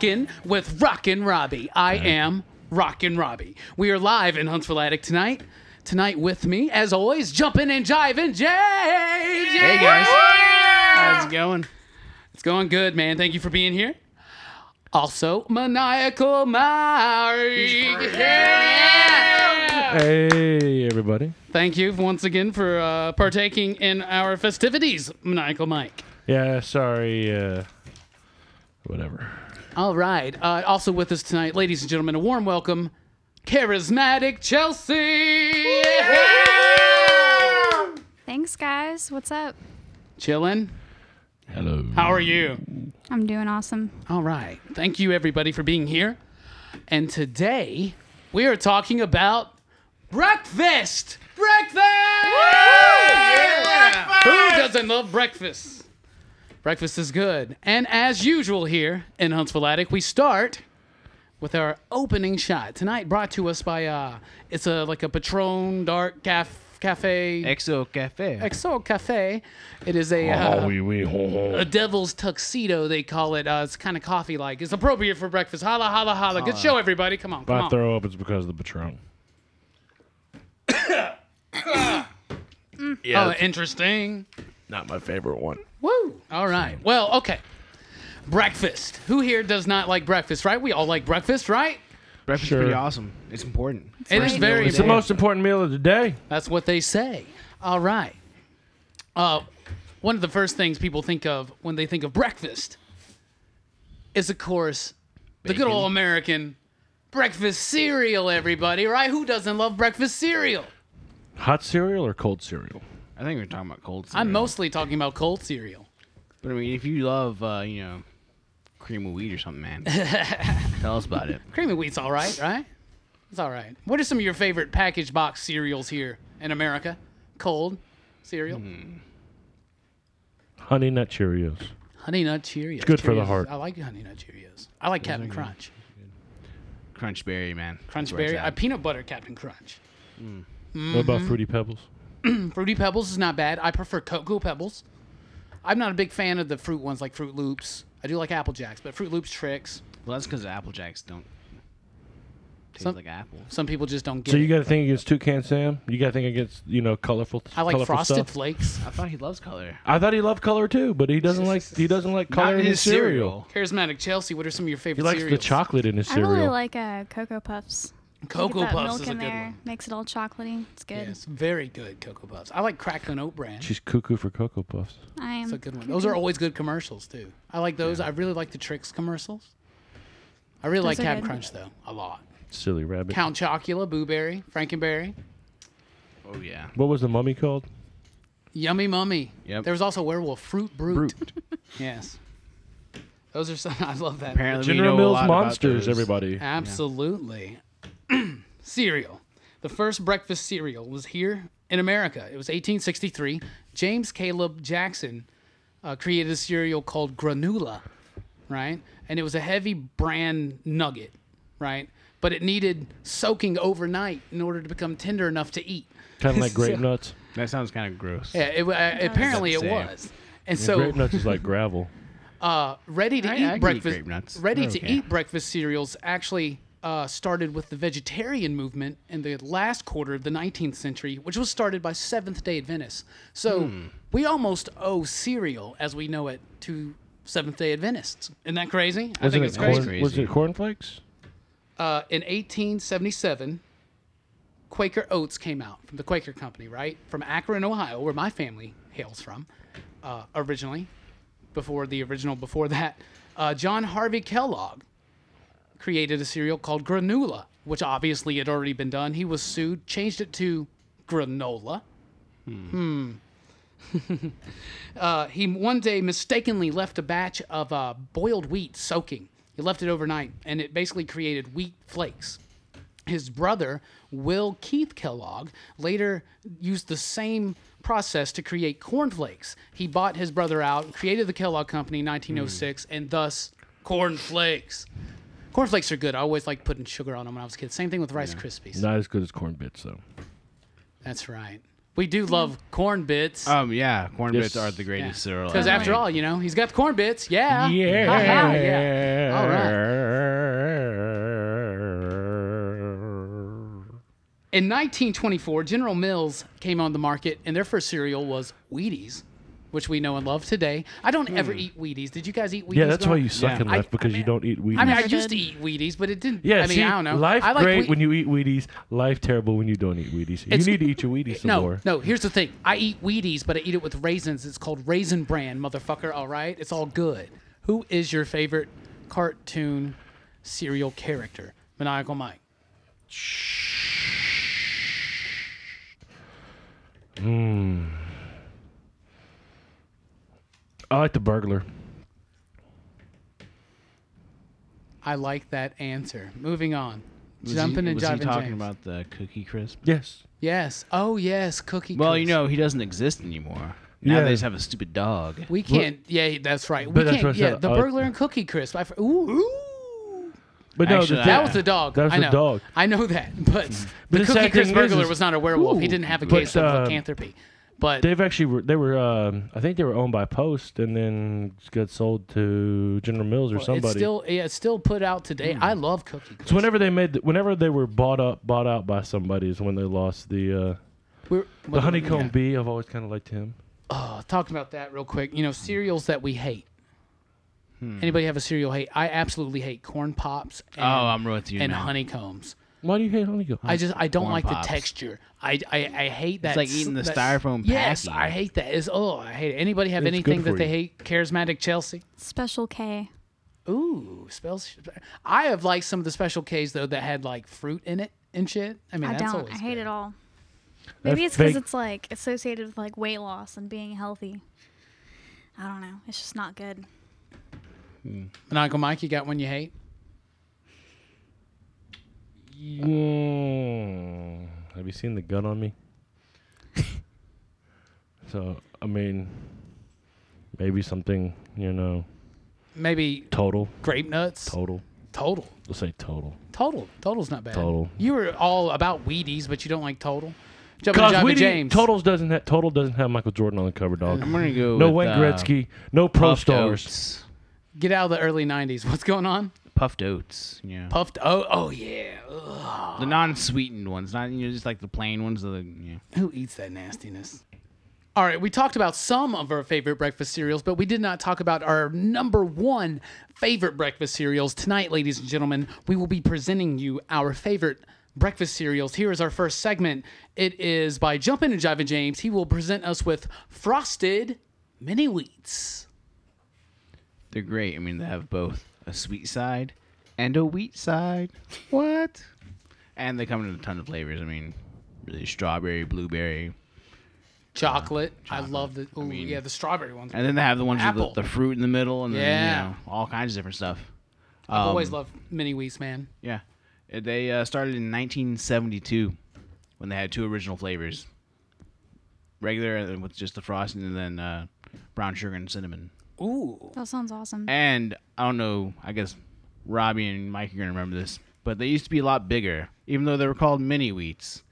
Rockin' with Rockin' Robbie. I am Rockin' Robbie. We are live in Huntsville Attic tonight. Tonight with me, as always, jumping and jiving, James. Hey guys. how's it going? It's going good, man. Thank you for being here. Also, maniacal Mike. Yeah! Hey, everybody. Thank you once again for uh, partaking in our festivities, maniacal Mike. Yeah, sorry. Uh, whatever. All right. Uh, also with us tonight, ladies and gentlemen, a warm welcome, charismatic Chelsea. Thanks, guys. What's up? Chilling. Hello. How are you? I'm doing awesome. All right. Thank you, everybody, for being here. And today, we are talking about breakfast. Breakfast! Yeah! Who doesn't love breakfast? Breakfast is good. And as usual here in Huntsville Attic, we start with our opening shot tonight, brought to us by uh, it's a like a Patron Dark Caf- Cafe. XO Cafe. XO Cafe. It is a uh, Oh, we, we, ho, ho. a devil's tuxedo, they call it. Uh, it's kind of coffee like. It's appropriate for breakfast. Holla, holla, holla. Good show, everybody. Come on, If come I on. throw up, it's because of the Patron. yeah, Oh, interesting. not my favorite one. Woo. All right. Well, okay. Breakfast. Who here does not like breakfast, right? We all like breakfast, right? Breakfast Sure. is pretty awesome. It's important. It is Right. very It's the important. most important meal of the day. That's what they say. All right. Uh, one of the first things people think of when they think of breakfast is, of course, the good old American breakfast cereal, everybody, right? Who doesn't love breakfast cereal? Hot cereal or cold cereal? I think we're talking about cold cereal. I'm mostly talking about cold cereal. But I mean, if you love, uh, you know, cream of wheat or something, man, tell us about it. Cream of wheat's all right, right? It's all right. What are some of your favorite packaged box cereals here in America? Cold cereal? Honey Nut Cheerios. Honey Nut Cheerios. It's good for the heart. I like Honey Nut Cheerios. I like Captain Crunch. Crunch berry, man. That's Crunch Berry. I peanut butter Captain Crunch. What Mm-hmm. about Fruity Pebbles? Fruity Pebbles is not bad. I prefer Cocoa Pebbles. I'm not a big fan of the fruit ones like Froot Loops. I do like Apple Jacks, but Froot Loops tricks. Well, that's because Apple Jacks don't taste Some- like apples. Some people just don't get So you got to think against Toucan Sam. You got to think against you know colorful. I like colorful Frosted stuff. Flakes. I thought he loves color. I thought he loved color too, but he doesn't like he doesn't like color Not in his cereal. Charismatic Chelsea, what are some of your favorite? He favorite likes cereals? the chocolate in his cereal. I really like uh, Cocoa Puffs. Cocoa Puffs milk is a in good there. one. Makes it all chocolatey. It's good. Yes, very good Cocoa Puffs. I like Crackling Oat Bran. She's cuckoo for Cocoa Puffs. I am. That's a good one. Those are always good commercials too. I like those. I really like the Trix commercials. I really like Those are Captain good. Crunch though, a lot. Silly rabbit. Count Chocula, Boo Berry, Frankenberry, Oh yeah. What was the mummy called? Yummy Mummy. Yep. There was also Werewolf Fruit Brute. yes. Those are some. I love that. Apparently, we General know a Mills lot about Monsters, those. everybody. Absolutely. Cereal. The first breakfast cereal was here in America. It was 1863. James Caleb Jackson uh, created a cereal called Granula, right? And it was a heavy bran nugget, right? But it needed soaking overnight in order to become tender enough to eat. Kind of like grape nuts. That sounds kind of gross. Yeah, it, uh, apparently it was. And So, so, grape nuts is like gravel. uh, ready to I- I eat can eat breakfast, grape nuts. ready They're to okay. eat breakfast cereals actually uh, started with the vegetarian movement in the last quarter of the 19th century, which was started by Seventh Day Adventists. So Hmm. we almost owe cereal as we know it to Seventh Day Adventists. Isn't that crazy? I Wasn't think it it's corn, crazy. crazy. Was it cornflakes? Uh, in 1877, Quaker Oats came out from the Quaker Company, right? From Akron, Ohio, where my family hails from uh, originally, before the original, before that. Uh, John Harvey Kellogg created a cereal called Granula, which obviously had already been done. He was sued, changed it to granola. Hmm. uh, he one day mistakenly left a batch of uh, boiled wheat soaking. He left it overnight, and it basically created wheat flakes. His brother, Will Keith Kellogg, later used the same process to create cornflakes. He bought his brother out, created the Kellogg Company in 1906, and thus cornflakes. Cornflakes are good. I always liked putting sugar on them when I was a kid. Same thing with Rice Krispies. Not as good as corn bits though. That's right. We do love corn bits. Um, yeah, corn Yes. bits are the greatest cereal. Because after all, you know, he's got the corn bits. Yeah. Yeah. Ha-ha, yeah. All In 1924, General Mills came on the market, and their first cereal was Wheaties, which we know and love today. I don't ever hmm. eat Wheaties. Did you guys eat Wheaties? Yeah, that's why growing- you suck Yeah. in life I- because I you don't eat Wheaties. I mean, I Never used to did. eat Wheaties, but it didn't. yeah, I mean, see, I don't know. life I like great Whe- when you eat Wheaties. Life terrible when you don't eat Wheaties. You need to eat your Wheaties some No, more. no. Here's the thing. I eat Wheaties, but I eat it with raisins. It's called Raisin Bran, motherfucker. All right, it's all good. Who is your favorite cartoon cereal character? Maniacal Mike. Hmm. I like the burglar. I like that answer. Moving on. Was Jumping he, and was he jiving. talking James. about the Cookie Crisp? Yes. Yes. Oh yes, Cookie. Crisp. Well, you Crisp. know, he doesn't exist anymore. Now Yeah. they just have a stupid dog. we can't. Yeah, that's right. We But that's can't. what I Yeah, said, the uh, burglar and Cookie Crisp. I, fr- ooh, ooh. But no, Actually, the I- thing- That was the dog. That was I the know. dog. I know that, but the, the Cookie Crisp thing is- burglar is- was not a werewolf. he Ooh. didn't have a But, case of uh, lycanthropy. But They've actually were- they were um, I think they were owned by Post and then got sold to General Mills or Well, somebody. It's still yeah, it's still put out today. I love Cookie Crisp. so whenever they made the, whenever they were bought up bought out by somebody is when they lost the uh, We're, the honeycomb yeah. bee. I've always kind of liked him. Oh, talking about that real quick. You know, cereals that we hate. Anybody have a cereal hate? I absolutely hate corn pops. And, Oh, I'm with you, And man. honeycombs. Why do you hate honeycomb? I just I don't Corn like Pops. the texture. I, I I hate that. It's like s- eating the that- styrofoam Yes, packing. I hate that. Is oh I hate it. Anybody have It's anything that for they you. hate? Charismatic Chelsea. Special K. Ooh, spells. I have liked some of the special Ks though that had like fruit in it and shit. I mean, I that's don't. always I hate good. it all. That Maybe it's because fake- it's like associated with like weight loss and being healthy. I don't know. It's just not good. And Uncle Mike, you got one you hate? Mm, have you seen the gun on me? so I mean, maybe something you know Maybe total, grape nuts. total. Total. Let's say total. Total. Total's not bad. Total. You were all about Wheaties, but you don't like Total. Jumping Because Java we James. totals doesn't have total doesn't have Michael Jordan on the cover, dog. I'm gonna go. No with, Wayne uh, Gretzky, no pro stars. Oats. Get out of the early '90s. What's going on? Puffed oats. Yeah. Puffed. Oh, oh yeah. Ugh. the non-sweetened ones, not you know just like the plain ones. The yeah. Who eats that nastiness? All right, we talked about some of our favorite breakfast cereals, but we did not talk about our number one favorite breakfast cereals. Tonight, ladies and gentlemen, we will be presenting you our favorite breakfast cereals. Here is our first segment. It is by Jumpin' and Jive James. He will present us with Frosted Mini Wheats. They're great. I mean, they have both a sweet side and a wheat side. What? And they come in a ton of flavors. I mean, really strawberry, blueberry, Chocolate. I love the. Ooh, mean- yeah, the strawberry ones. and then they have the ones Apple. with the, the fruit in the middle, and then Yeah. you know all kinds of different stuff. I've always Um, loved Mini Wheats, man. Yeah, Uh, they uh, started in 1972 when they had two original flavors: regular with just the frosting, and then uh, brown sugar and cinnamon. Ooh. That sounds awesome. And I don't know, I guess Robbie and Mike are gonna remember this, but they used to be a lot bigger. Even though they were called mini wheats,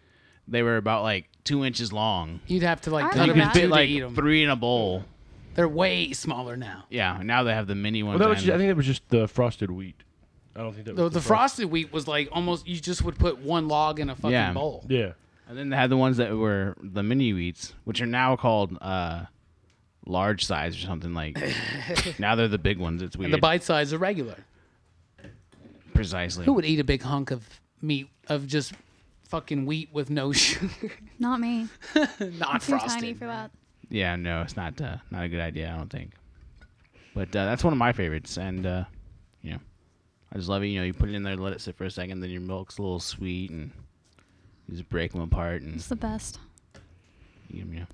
they were about like two inches long. You'd have to like I cut remember them in that. two Fit to like eat them. three in a bowl. They're way smaller now. Yeah, now they have the mini ones. Well, that was just, I think that was just the frosted wheat. I don't think that was The, the frosted wheat was like almost you just would put one log in a fucking Yeah. bowl. Yeah. And then they had the ones that were the mini wheats, which are now called uh, large size or something like. now they're the big ones. It's weird. And the bite size are regular. Precisely. Who would eat a big hunk of meat of just fucking wheat with no sugar? Not me. Not Too frosted. tiny for that. Yeah, no, it's not. Uh, not a good idea. I don't think. But uh, that's one of my favorites, and uh, you know, I just love it. You know, you put it in there, let it sit for a second, then your milk's a little sweet, and you just break them apart, and It's the best. you know,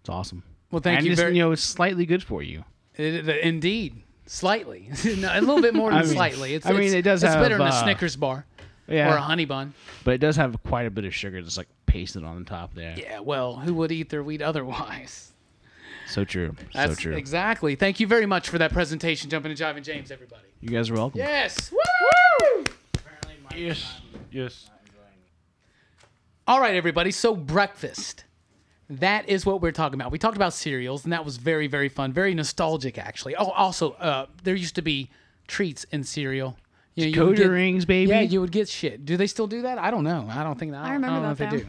it's awesome. Well, thank and you just, very you know, it's slightly good for you. It- it- indeed, slightly, No, a little bit more than I mean- slightly. It's, I mean, it does It's have, better than a uh, Snickers bar Yeah, or a honey bun. but it does have quite a bit of sugar, just like pasted on the top there. Yeah, well, who would eat their wheat otherwise? So true. That's so true. exactly. Thank you very much for that presentation, jumping and Jive and James, everybody. You guys are welcome. Yes. Woo! Yes. Yes. All right, everybody. So breakfast. That is what we're talking about. We talked about cereals, and that was very, very fun, very nostalgic, actually. Oh, also, uh, there used to be treats in cereal. You know, you would Coda get- rings, baby. Yeah, you would get shit. Do they still do that? I don't know. I don't think that. I, remember don't know that, if they do.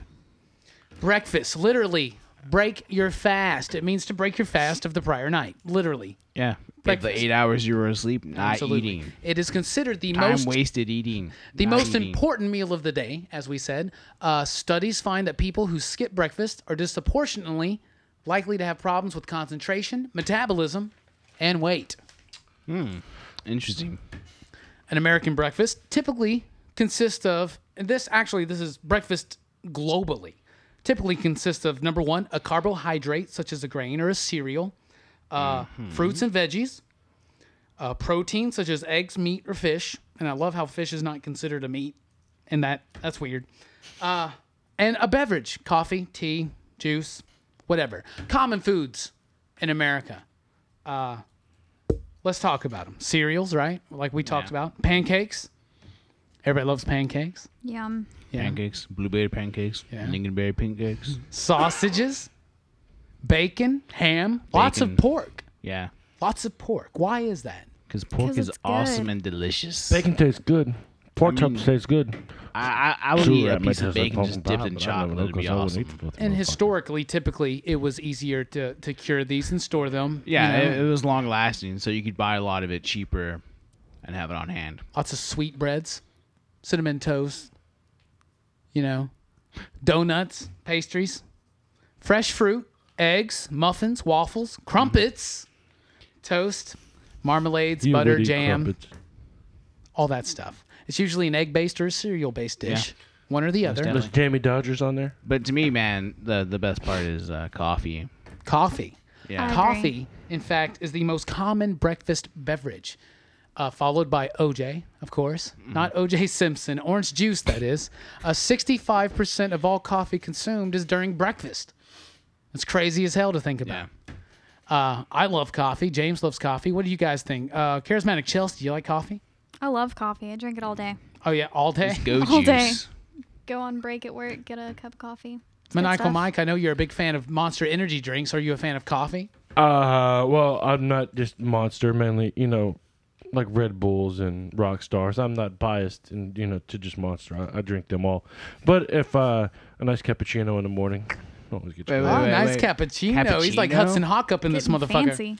Breakfast, literally, break your fast. It means to break your fast of the prior night, literally. yeah. Breakfast. the eight hours you were asleep, not Absolutely. eating. It is considered the Time most wasted eating. the most eating. important meal of the day, as we said. Uh, studies find that people who skip breakfast are disproportionately likely to have problems with concentration, metabolism, and weight. Hmm. Interesting. An American breakfast typically consists of, and this actually, this is breakfast globally, typically consists of number one, a carbohydrate such as a grain or a cereal, uh, fruits and veggies, uh, protein such as eggs, meat, or fish. And I love how fish is not considered a meat, and that that's weird. Uh, and a beverage, coffee, tea, juice, whatever. Common foods in America. Uh, let's talk about them. Cereals, right? Like we talked Yeah. about. Pancakes. Everybody loves pancakes. Yum. Yeah. Pancakes, blueberry pancakes, Yeah. lingonberry pancakes. Sausages, bacon, ham, lots of Bacon. pork. Yeah. Lots of pork. Why is that? Because pork 'Cause is it's awesome good. and delicious. Bacon tastes good. Pork I mean- chops taste good. I, I, I would Sure, eat a that piece of bacon just dipped pie, in but I never chocolate. know It'd be 'cause awesome. And historically, typically, it was easier to, to cure these and store them. you Yeah, know. it, it was long lasting, so you could buy a lot of it cheaper and have it on hand. lots of sweet breads, cinnamon toast, you know, donuts, pastries, fresh fruit, eggs, muffins, waffles, crumpets, toast, marmalades, You butter, would jam, crumpets. all that stuff. It's usually an egg based or a cereal based dish, one or the other. definitely. There's Jamie Dodgers on there. But to me, man, the the best part is uh, coffee. Coffee. Yeah. I agree. Coffee, in fact, is the most common breakfast beverage, uh, followed by OJ, of course, not OJ Simpson, orange juice, that is. Uh, 65% of all coffee consumed is during breakfast. It's crazy as hell to think about. Yeah. Uh, I love coffee. James loves coffee. What do you guys think? Uh, Charismatic Chelsea, do you like coffee? I love coffee. I drink it all day. Oh, yeah, all day. Go All juice. day. Go on break at work, get a cup of coffee. It's Maniacal. Mike, I know you're a big fan of Monster Energy drinks. Are you a fan of coffee? Uh, well, I'm not just Monster, mainly, you know, like Red Bulls and Rock Stars. I'm not biased, and you know, to just Monster. I, I drink them all. But if uh, a nice cappuccino in the morning, always get you. Wait, Oh, wait, wait. nice cappuccino. He's like Cappuccino? Hudson Hawk up in this Getting motherfucker. Fancy.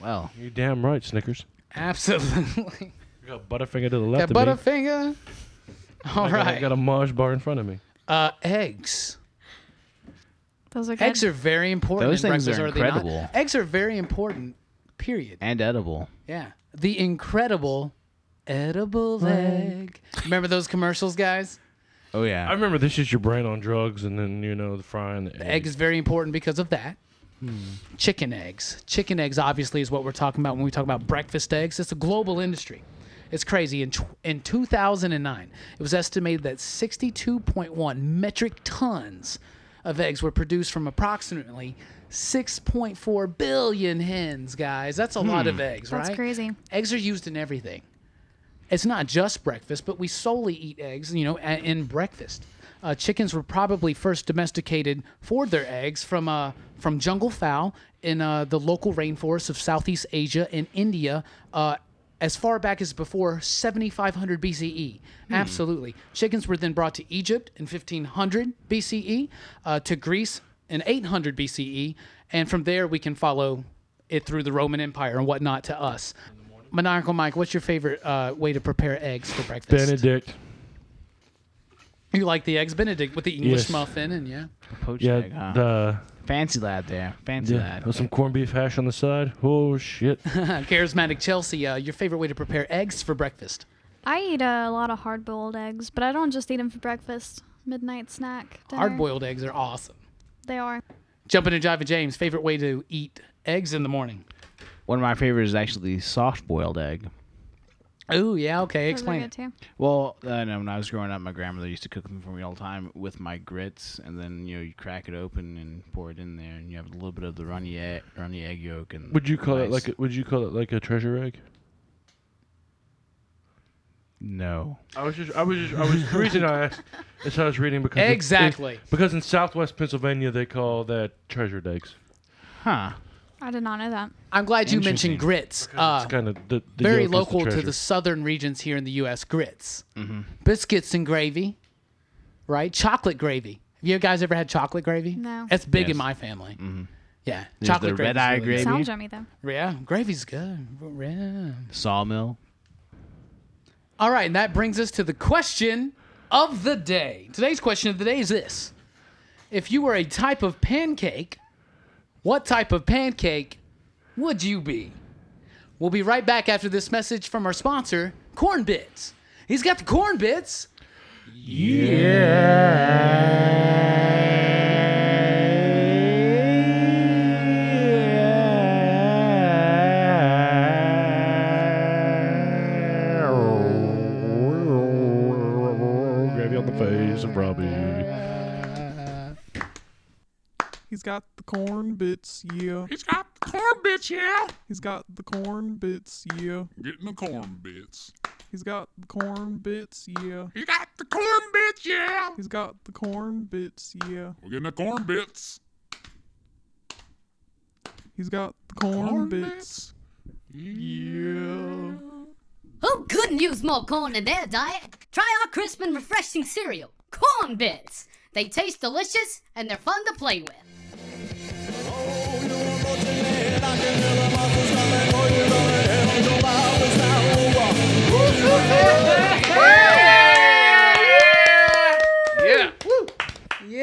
Well, You damn right, Snickers. Absolutely. You got Butterfinger to the Yeah, left of me. Butterfinger. All I got, I right. got a Maj bar in front of me. Uh, eggs. Those are good. Eggs are very important. Those in things breakfast, are they not? incredible. Eggs are very important. Period. and edible. Yeah. The incredible edible egg. Remember those commercials, guys? Oh yeah. I remember this is your brain on drugs, and then you know the frying the, The egg is very important because of that. Hmm. Chicken eggs. Chicken eggs, obviously, is what we're talking about when we talk about breakfast eggs. It's a global industry. It's crazy. In, tw- in 2009, it was estimated that 62.1 metric tons of eggs were produced from approximately 6.4 billion hens, guys. That's a lot of hmm. eggs, That's right? crazy. Eggs are used in everything. It's not just breakfast, but we solely eat eggs, you know, a- in breakfast. Uh, chickens were probably first domesticated for their eggs from uh, from jungle fowl in uh, the local rainforests of Southeast Asia and India uh, as far back as before 7500 BCE. Absolutely. Chickens were then brought to Egypt in 1500 BCE, uh, to Greece in 800 BCE, and from there we can follow it through the Roman Empire and whatnot to us. Maniacal Mike, what's your favorite uh, way to prepare eggs for breakfast? Benedict. You like the eggs Benedict with the English Yes. muffin and yeah. Poached Yeah, egg, huh? the Fancy lad there. Fancy yeah, lad. with some corned beef hash on the side. Oh shit! Charismatic Chelsea, uh, your favorite way to prepare eggs for breakfast? I eat a lot of hard boiled eggs, but I don't just eat them for breakfast. Midnight snack. Dinner. Hard boiled eggs are awesome. They are. Jumping to Jive and James, favorite way to eat eggs in the morning? One of my favorites is actually soft boiled egg. Oh, yeah, okay, Those are explain good it. too. Well, uh, no, when I was growing up, my grandmother used to cook them for me all the time with my grits, and then you know you crack it open and pour it in there, and you have a little bit of the runny egg, runny egg yolk, and Would you call it like? A, would you call it like a treasure egg? No. I was just, I was just, I was. the reason I asked is I was reading because it- it- Exactly. because in Southwest Pennsylvania they call that treasured eggs. Huh. I did not know that. I'm glad you mentioned grits. Uh, It's kind of the, the very yolk is local to treasure. the southern regions here in the U.S. Grits, Mm-hmm. biscuits and gravy, right? Chocolate gravy. Have you guys ever had chocolate gravy? No. It's big in Yes. my family. Yeah, There's chocolate the gravy. red eye gravy. Sounds yummy though. Yeah, gravy's good. Yeah. Sawmill. All right, and that brings us to the question of the day. Today's question of the day is this: If you were a type of pancake, what type of pancake would you be? We'll be right back after this message from our sponsor, Corn Bits. He's got the corn bits. Gravy corn bits, yeah. He's got the corn bits, yeah. He's got the corn bits, yeah. Getting the corn bits. He's got the corn bits, yeah. He got the corn bits, yeah. He's got the corn bits, yeah. We're getting the corn bits. He's got the corn, Corn bits. Yeah. Who couldn't use more corn in their diet? Try our crisp and refreshing cereal, Corn Bits. They taste delicious and they're fun to play with.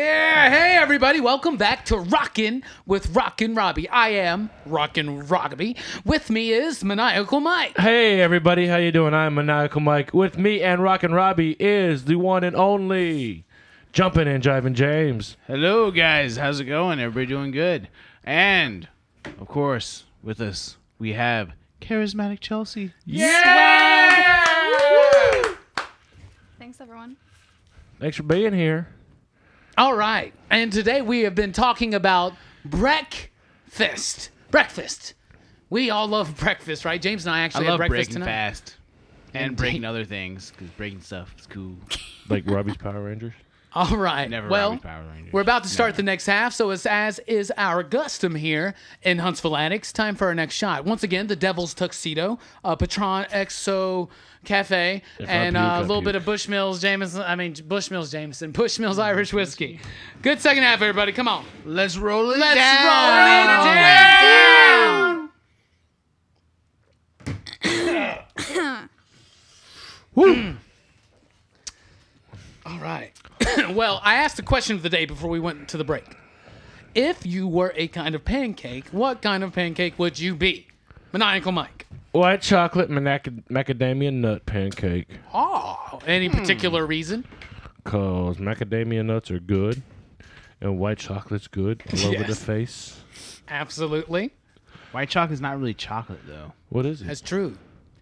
Yeah. Hey, everybody. Welcome back to Rockin' with Rockin' Robbie. I am Rockin' Robbie. With me is Maniacal Mike. Hey everybody, how you doing? I'm Maniacal Mike. With me and Rockin' Robbie is the one and only Jumpin' and Jivin' James. Hello, guys. How's it going? Everybody doing good? And, of course, with us, we have charismatic Chelsea. Yeah! Thanks everyone. Thanks for being here. All right. And today we have been talking about breakfast. Breakfast. We all love breakfast, right? James and I I actually had love breakfast breaking tonight. fast and Indeed. breaking other things because breaking stuff is cool. Like Robbie's Power Rangers. All right. Never well, Robbie's Power Rangers. we're about to start the next half, so as, as is our custom here in Huntsville Addicts, time for our next shot. Once again, the Devil's Tuxedo, uh, Patron XO Cafe, If and puke, uh, I a little puke. bit of Bushmills Jameson. I mean Bushmills Jameson, Bushmills Irish whiskey. Good second half, everybody. Come on. Let's roll it Let's down. roll it down. Woo. All right. well, I asked the question of the day before we went to the break. If you were a kind of pancake, what kind of pancake would you be? Maniacal Mike. White chocolate mac- macadamia nut pancake. Oh, any particular reason? Cause macadamia nuts are good, and white chocolate's good all over the Yes. face. Absolutely. White chocolate's not really chocolate though. What is it? That's true.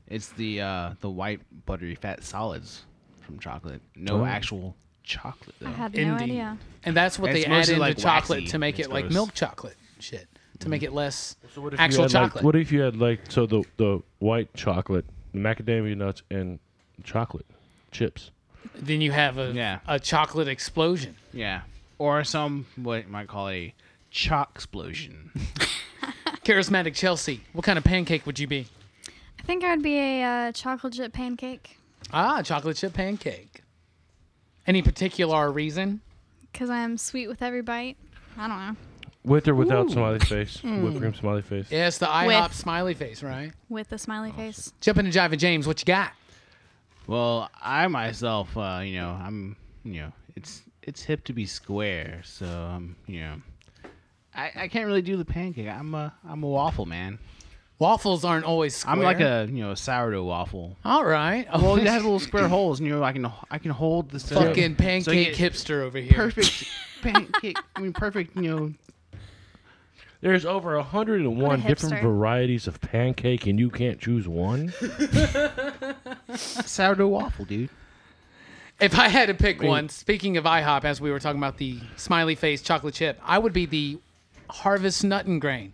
It's the uh, the white buttery fat solids from chocolate. No Oh. actual chocolate though. I had no Indeed. idea. And that's what It's they add mostly, into like, chocolate waxy. to make It's it like gross. milk chocolate shit. To make it less So what if you actual had, like- chocolate. what if you had like so the the white chocolate, macadamia nuts, and chocolate chips? then you have a Yeah. a chocolate explosion. Yeah. Or some what you might call a chalk explosion. Charismatic Chelsea, what kind of pancake would you be? I think I would be a uh, chocolate chip pancake Ah, chocolate chip pancake. Any particular reason? because I'm sweet with every bite. I don't know. With or without smiley face, whipped cream smiley face. Yes, the IHOP With. smiley face, right? With the smiley face. Jumping to Jive and James, what you got? well, I myself, uh, you know, I'm, you know, it's it's hip to be square, so um, you know, I, I can't really do the pancake. I'm a I'm a waffle man. Waffles aren't always square. I'm like a you know a sourdough waffle. All right. Well, you have little square holes, and you know I can I can hold the stuff. fucking pancake So hipster over here. perfect pancake. I mean, perfect. You know, There's over 101 a different varieties of pancake, and you can't choose one. sourdough waffle, dude. If I had to pick one, speaking of IHOP, as we were talking about the smiley face chocolate chip, I would be the Harvest Nut and Grain.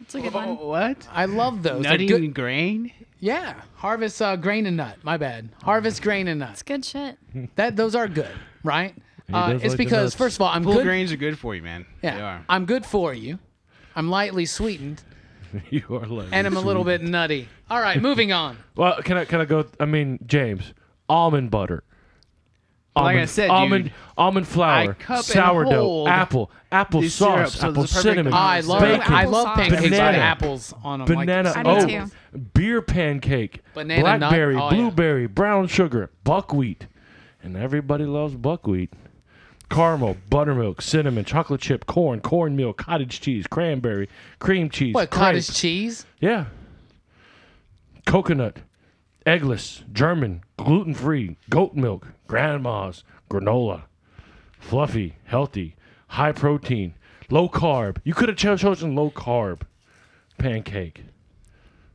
It's a good one. What? I love those. They're Nutty good- and grain? Yeah, Harvest uh, grain and nut. My bad. Harvest grain and nut. It's good shit. That those are good, right? Uh, does it's like the because nuts. first of all, I'm Full good. grains are good for you, man. They Yeah, are. I'm good for you. I'm lightly sweetened, you are like and I'm a little bit nutty. All right, moving on. Well, can I can I go? I mean, James, almond butter. Like I Almond- said, almond dude, almond flour, sourdough, apple, apple these syrups, sauce, so apple there's a perfect cinnamon, Oh, I love bacon, I love Applesauce. pancakes with Banana. apples on them. banana like, oat, beer pancake, Banana nut. blackberry, Oh, yeah. blueberry, brown sugar, buckwheat, and everybody loves buckwheat. Caramel, buttermilk, cinnamon, chocolate chip, corn, cornmeal, cottage cheese, cranberry, cream cheese. What crepe. cottage cheese? Yeah. Coconut, eggless, German, gluten free, goat milk, grandma's, granola, fluffy, healthy, high protein, low carb. You could have cho- chosen low carb pancake.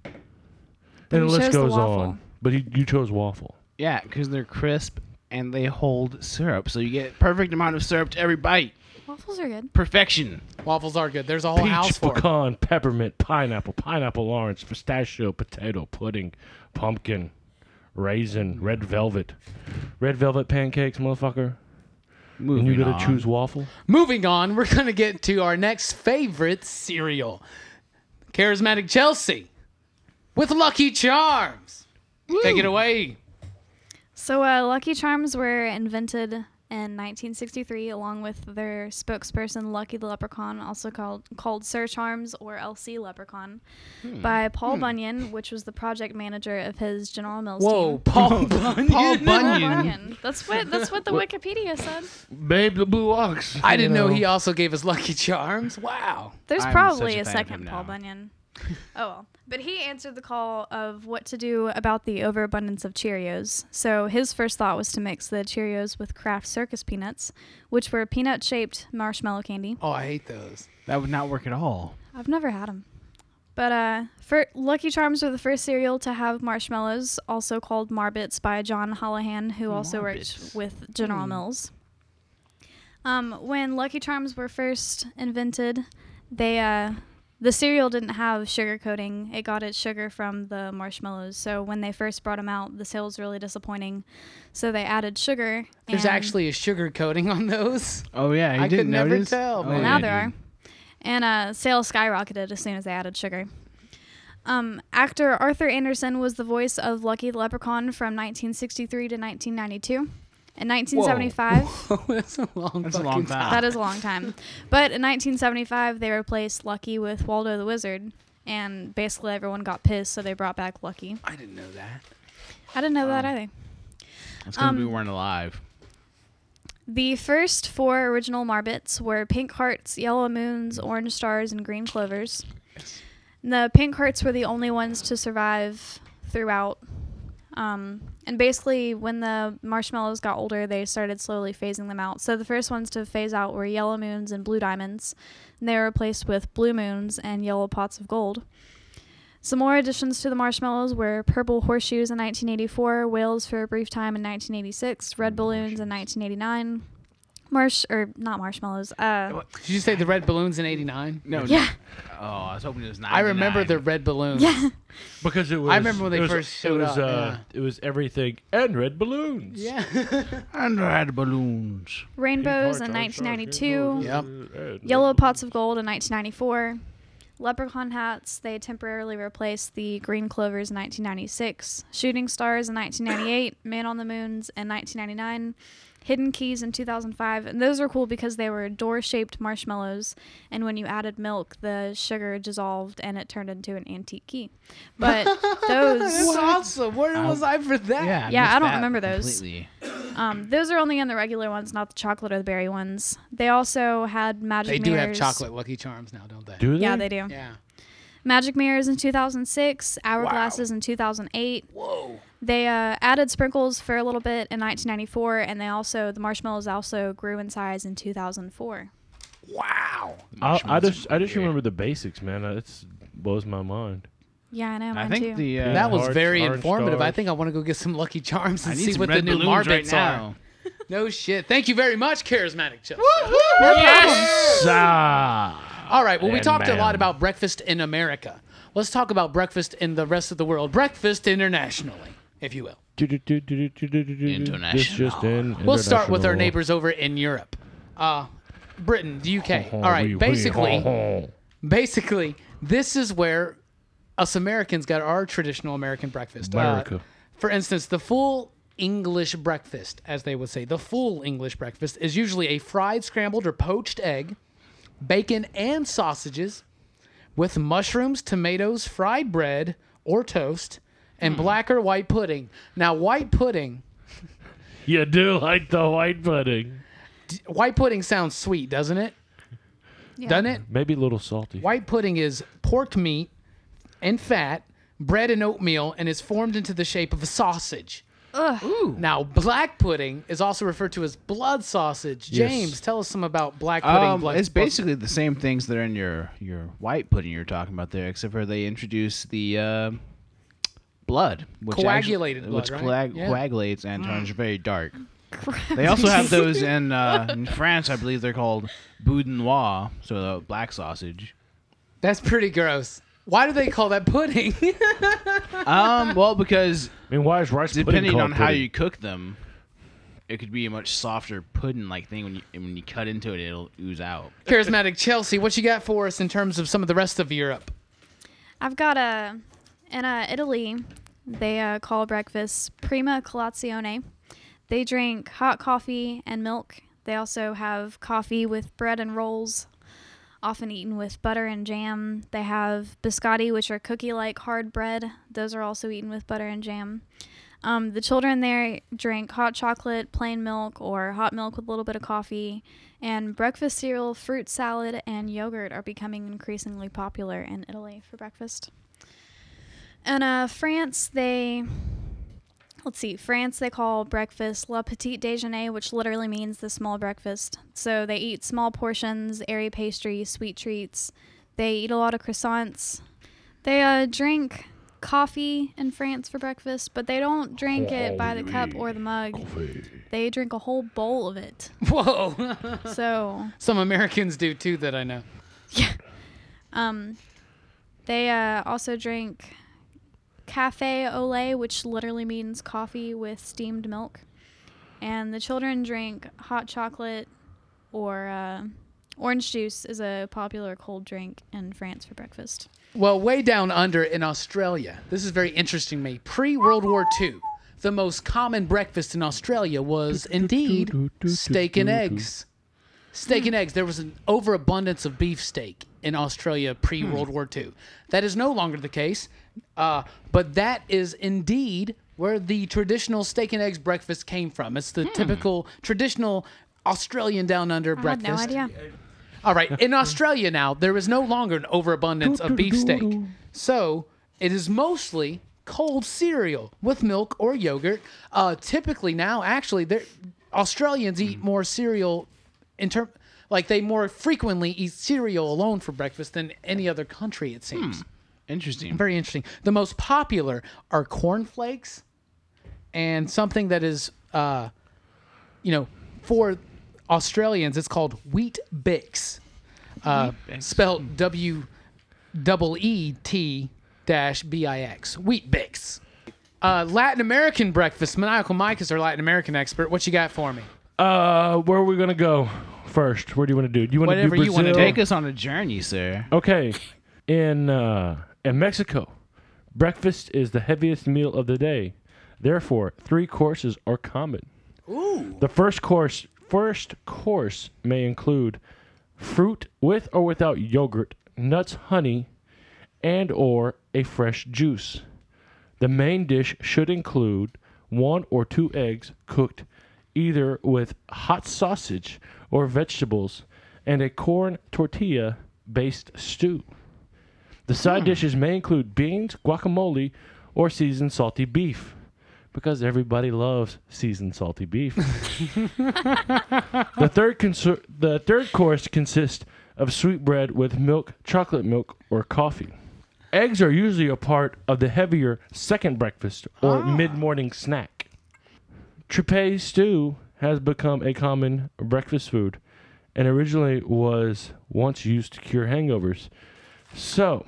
But and the list chose the goes on. But you, you chose waffle. Yeah, because they're crisp and they hold syrup, so you get perfect amount of syrup to every bite. Waffles are good. Perfection. Waffles are good. There's a whole house Peach, for 'em. pecan, peppermint, pineapple, pineapple orange, pistachio, potato, pudding, pumpkin, raisin, red velvet. Red velvet pancakes, motherfucker. Moving And you gotta on. choose waffle? Moving on, we're gonna get to our next favorite cereal, Charismatic Chelsea, with Lucky Charms. Take it away. So, uh, Lucky Charms were invented in 1963, along with their spokesperson Lucky the Leprechaun, also called called Sir Charms or LC Leprechaun, hmm. by Paul hmm. Bunyan, which was the project manager of his General Mills Whoa, team. Paul Bunyan. Paul Paul Bunyan. Bunyan. That's what that's what the Wikipedia said. Babe the Blue Ox. I didn't know he also gave us Lucky Charms. Wow. There's I'm probably a a second Paul. Bunyan. oh well. But he answered the call of what to do about the overabundance of Cheerios. So his first thought was to mix the Cheerios with Kraft Circus peanuts, which were peanut shaped marshmallow candy. Oh, I hate those. That would not work at all. I've never had them. But uh, for Lucky Charms were the first cereal to have marshmallows, also called Marbits by John Holahan, who also worked with General Mills. Um, when Lucky Charms were first invented, they uh, the cereal didn't have sugar coating. It got its sugar from the marshmallows. So when they first brought them out, the sales were really disappointing. So they added sugar. There's actually a sugar coating on those. Oh yeah, you I could didn't never notice? tell, Oh, man. now yeah, there are. And uh, sales skyrocketed as soon as they added sugar. Um, actor Arthur Anderson was the voice of Lucky the Leprechaun from 1963 to 1992. In 1975, That's a long That's a long time. that is a long time. But in 1975, they replaced Lucky with Waldo the Wizard, and basically everyone got pissed, so they brought back Lucky. I didn't know that. I didn't know that either. That's because we Um, weren't alive. The first four original Marbits were Pink Hearts, Yellow Moons, Orange Stars, and Green Clovers. The Pink Hearts were the only ones to survive throughout. Um, and basically, when the marshmallows got older, they started slowly phasing them out. So the first ones to phase out were Yellow Moons and Blue Diamonds. And they were replaced with Blue Moons and Yellow Pots of Gold. Some more additions to the marshmallows were purple horseshoes in 1984, whales for a brief time in 1986, red balloons in 1989, marsh or not marshmallows. Uh, Did you say the red balloons in '89? No. yeah, Oh, I was hoping it was nine. I remember the red balloons. yeah. Because it was. I remember when they it was- first showed it was, up, Uh, It was everything and red balloons. Yeah. And red balloons. Rainbows Pink in hearts, orange stars, 1992, Yep. yellow pots of gold in 1994. Leprechaun hats, they temporarily replaced the green clovers in 1996. Shooting stars in 1998. Man on the Moons in 1999. Hidden keys in 2005. And those are cool because they were door shaped marshmallows. And when you added milk, the sugar dissolved and it turned into an antique key. But That's those. awesome. Where was I for that? Yeah. Yeah, missed I don't that remember those. Completely. Um, those are only in the regular ones, not the chocolate or the berry ones. They also had magic mirrors. They do have mirrors. chocolate Lucky Charms now, don't they? Do they? Yeah, they do. Yeah. Magic mirrors in 2006, hourglasses in 2008. Whoa. They uh, added sprinkles for a little bit in 1994, and they also the marshmallows also grew in size in 2004. Wow. I, I just I just weird. remember the basics, man. It blows my mind. Yeah, I know. I think too. the uh, That was Hearts, very orange informative. I think I want to go get some Lucky Charms and see what the new balloons right Marbits are. No shit. Thank you very much, Charismatic Chelsea. no problem. Sa. All right. Well, we And talked a lot about breakfast in America. Let's talk about breakfast in the rest of the world. Breakfast internationally, if you will. This just in. We'll start with our neighbors over in Europe. Uh, Britain, the UK. All right. Basically, basically, this is where us Americans got our traditional American breakfast. Uh, America. for instance, the full English breakfast, as they would say, the full English breakfast is usually a fried, scrambled, or poached egg, bacon, and sausages with mushrooms, tomatoes, fried bread or toast, and black or white pudding. Now, white pudding, You do like the white pudding. white pudding sounds sweet, doesn't it? Doesn't it? Maybe a little salty. White pudding is pork meat and fat, bread and oatmeal, and is formed into the shape of a sausage. Ooh. Now, black pudding is also referred to as blood sausage. Yes. James, tell us some about black pudding. Um, blood- it's basically the same things that are in your your white pudding you're talking about there, except for they introduce the uh, blood, which Coagulated actually, which blood, right? coag- Yeah. coagulates and turns very dark. They also have those in uh, in France. I believe they're called boudin noir, so the black sausage. That's pretty gross. Why do they call that pudding? Um, well, because I mean, why is rice pudding depending called on how pudding? you cook them, it could be a much softer pudding-like thing. When you when you cut into it, it'll ooze out. Charismatic Chelsea, what you got for us in terms of some of the rest of Europe? I've got a in uh, Italy. They uh, call breakfast prima colazione. They drink hot coffee and milk. They also have coffee with bread and rolls, often eaten with butter and jam. They have biscotti, which are cookie-like hard bread. Those are also eaten with butter and jam. Um, the children there drink hot chocolate, plain milk, or hot milk with a little bit of coffee. And breakfast cereal, fruit salad, and yogurt are becoming increasingly popular in Italy for breakfast. In uh, France, they let's see, France they call breakfast le petit déjeuner, which literally means the small breakfast. So they eat small portions, airy pastry, sweet treats. They eat a lot of croissants. They uh, drink coffee in France for breakfast, but they don't drink it by the cup or the mug. They drink a whole bowl of it. Whoa. So some Americans do too that I know. Yeah. Um, they uh, also drink cafe au lait, which literally means coffee with steamed milk. And the children drink hot chocolate or uh, orange juice is a popular cold drink in France for breakfast. Well, way down under in Australia, this is very interesting to me. Pre World War II, the most common breakfast in Australia was indeed steak and eggs. Steak and eggs. There was an overabundance of beefsteak in Australia pre World War II. That is no longer the case, uh, but that is indeed where the traditional steak and eggs breakfast came from. It's the typical traditional Australian down under I had breakfast. no idea. All right. In Australia now, there is no longer an overabundance of beefsteak. So it is mostly cold cereal with milk or yogurt. Uh, typically now, actually, they're- Australians eat more cereal in term like they more frequently eat cereal alone for breakfast than any other country. It seems Interesting. very interesting. The most popular are cornflakes and something that is, uh, you know, for Australians, it's called wheat bix, uh, spelled W double E T dash B I X. Weet-Bix. Uh, Latin American breakfast. Maniacal Mike is our Latin American expert. What you got for me? Uh, where are we gonna go first? Where do you want to do? Do you want to do Whatever you wanna Take us on a journey, sir. Okay, in uh, in Mexico, breakfast is the heaviest meal of the day. Therefore, three courses are common. Ooh. The first course first course may include fruit with or without yogurt, nuts, honey, and or a fresh juice. The main dish should include one or two eggs cooked either with hot sausage or vegetables and a corn tortilla based stew. The side hmm. dishes may include beans, guacamole, or seasoned salty beef because everybody loves seasoned salty beef. the third conser- the third course consists of sweet bread with milk, chocolate milk, or coffee. Eggs are usually a part of the heavier second breakfast or ah. mid-morning snack. Tripe stew has become a common breakfast food and originally was once used to cure hangovers. So,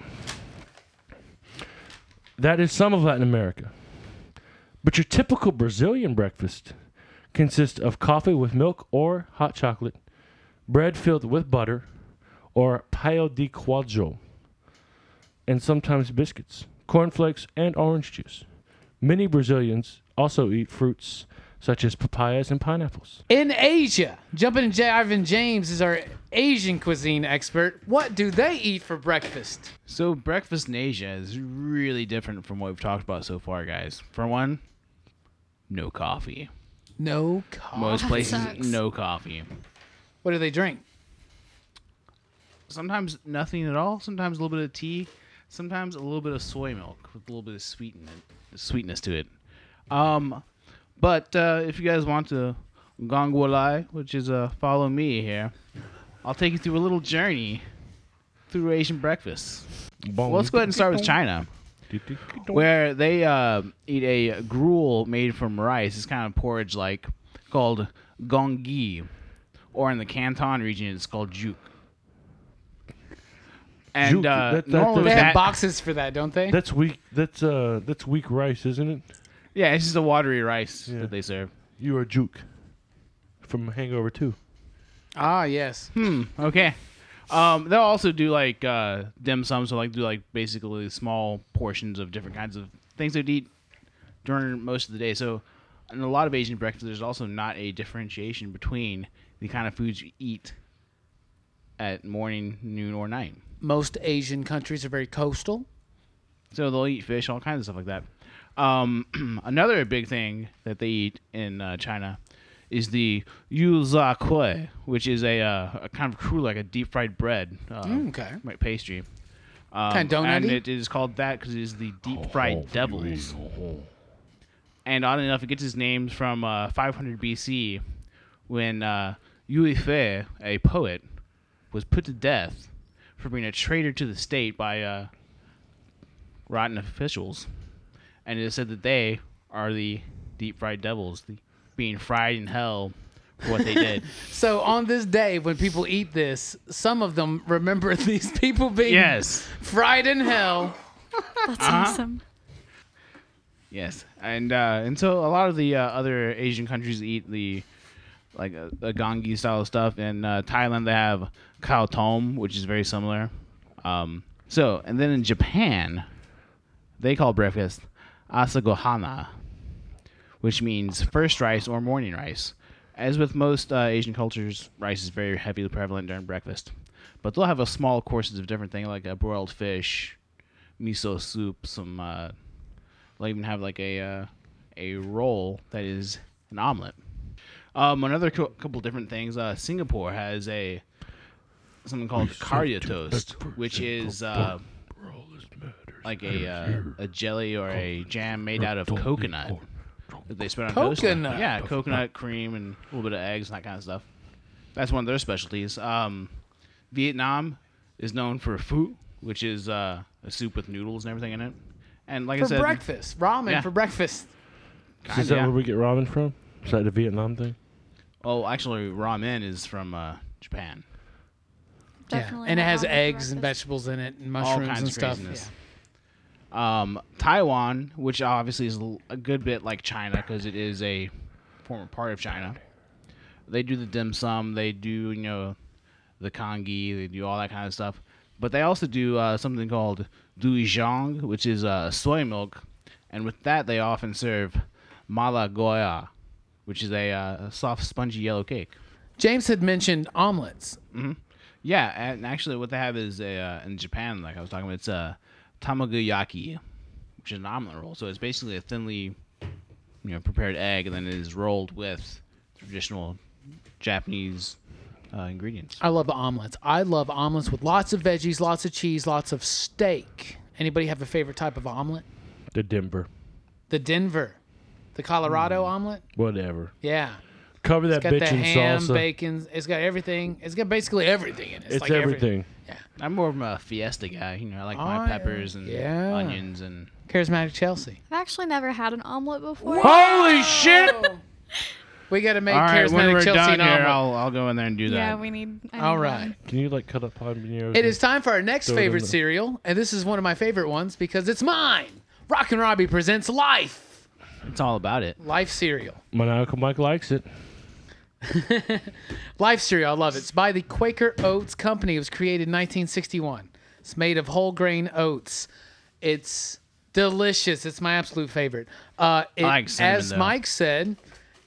that is some of Latin America. But your typical Brazilian breakfast consists of coffee with milk or hot chocolate, bread filled with butter, or pão de queijo, and sometimes biscuits, cornflakes, and orange juice. Many Brazilians also eat fruits such as papayas and pineapples. In Asia, jumping in Jivin' James is our Asian cuisine expert. What do they eat for breakfast? So breakfast in Asia is really different from what we've talked about so far, guys. For one, no coffee. No coffee. Most places, sucks. no coffee. What do they drink? Sometimes nothing at all. Sometimes a little bit of tea. Sometimes a little bit of soy milk with a little bit of sweeten sweetness to it. Um, but uh, if you guys want to gongwalai, which is uh, follow me here, I'll take you through a little journey through Asian breakfast. Well, let's go ahead and start with China. where they uh, eat a gruel made from rice. It's kind of porridge like called gonggi, or in the Canton region, it's called juk. And Juk, uh, that- that- normally They have that- boxes for that, don't they? That's weak. That's uh, that's weak rice, isn't it? Yeah, it's just a watery rice Yeah. that they serve. You are Juke from Hangover Two. ah, yes. Hmm. Okay. Um, they'll also do like uh, dim sum, so like do like basically small portions of different kinds of things they'd eat during most of the day. So, in a lot of Asian breakfasts, there's also not a differentiation between the kind of foods you eat at morning, noon, or night. Most Asian countries are very coastal. So they'll eat fish, all kinds of stuff like that. Um, another big thing that they eat in uh, China is the yu za kui, which is a, uh, a kind of crude, like a deep fried bread, uh, Mm, okay. like pastry. Um, Kinda donut-y? And it is called that because it is the deep fried devils. And oddly enough, it gets its name from uh, 500 BC when uh, Yue Fei, a poet, was put to death for being a traitor to the state by uh, rotten officials. And it said that they are the deep fried devils, the, being fried in hell for what they did. So on this day, when people eat this, some of them remember these people being yes. fried in hell. That's Uh-huh. awesome. Yes, and uh, and so a lot of the uh, other Asian countries eat the like uh, the gongi style stuff. In uh, Thailand, they have khao tom, which is very similar. Um, so, and then in Japan, they call breakfast asagohana, which means first rice or morning rice. As with most uh, Asian cultures, rice is very heavily prevalent during breakfast. But they'll have a small courses of different things like a broiled fish, miso soup, some uh, They'll even have like a uh, a roll that is an omelet. Um, another co- couple different things. Uh, Singapore has a something called kaya toast, which is uh, like a uh, a jelly or a jam made out of coconut that they spread on toast. Coconut. Yeah, coconut cream and a little bit of eggs and that kind of stuff. That's one of their specialties. Um, Vietnam is known for pho, which is uh, a soup with noodles and everything in it. And like I For said, breakfast. Ramen Yeah. for breakfast. kinda, Is that yeah. where we get ramen from? Is that the Vietnam thing? Oh, actually, ramen is from uh, Japan. Definitely yeah. And it not has ramen for eggs and breakfast. vegetables in it and All mushrooms kinds and of stuff. craziness. Yeah. Um, Taiwan, which obviously is a good bit like China because it is a former part of China. They do the dim sum. They do you know the kangi. They do all that kind of stuff. But they also do uh, something called doujiang, which is uh, soy milk, and with that they often serve malagoya, which is a, uh, soft, spongy yellow cake. James had mentioned omelets. Yeah, and actually, what they have is a uh, in Japan, like I was talking about, it's a tamagoyaki, which is an omelet roll. So it's basically a thinly, you know, prepared egg, and then it is rolled with traditional Japanese uh, ingredients. I love omelets. I love omelets with lots of veggies, lots of cheese, lots of steak. Anybody have a favorite type of omelet? The Denver. The Denver, the Colorado omelet. Whatever. Yeah, Cover that it's got bitch the in ham, salsa. bacon. It's got everything. It's got basically everything in it. It's like everything. I'm more of a fiesta guy. You know, I like my Oh, yeah. peppers and Yeah. onions and. Charismatic Chelsea. I've actually never had an omelet before. Holy shit! We got to make All right, when charismatic we're Chelsea done an here, omelet. I'll, I'll go in there and do that. Yeah, we need. I need All one. Can you like cut up habaneros? It is time for our next Throw it in favorite the- cereal, and this is one of my favorite ones because it's mine. Rockin' Robbie presents Life. It's all about it. Life cereal. My uncle Mike likes it. Life cereal, I love it. It's by the Quaker Oats Company. It was created in 1961. It's made of whole grain oats. It's delicious. It's my absolute favorite. Uh, it, like cinnamon, as though. Mike said,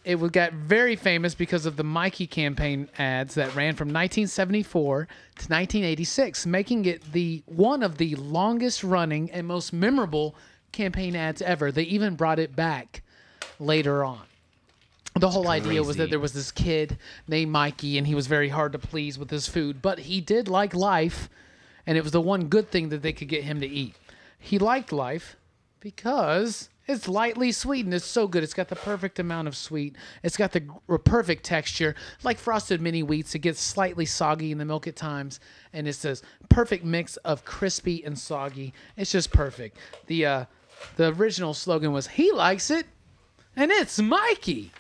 it got very famous because of the Mikey campaign ads that ran from 1974 to 1986, making it the one of the longest running and most memorable campaign ads ever. They even brought it back later on the whole idea was that there was this kid named Mikey and he was very hard to please with his food, but he did like life and it was the one good thing that they could get him to eat. He liked life because it's lightly sweetened. it's so good. It's got the perfect amount of sweet. It's got the perfect texture, like frosted mini wheats. It gets slightly soggy in the milk at times, and it's this perfect mix of crispy and soggy. It's just perfect. The uh, the original slogan was "He likes it, and it's Mikey."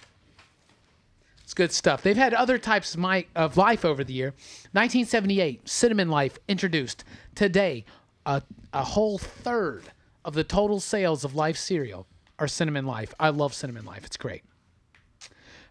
Good stuff. They've had other types of, mi- of life over the year. 1978, cinnamon life introduced. Today, a, a whole third of the total sales of life cereal are cinnamon life. I love cinnamon life. It's great.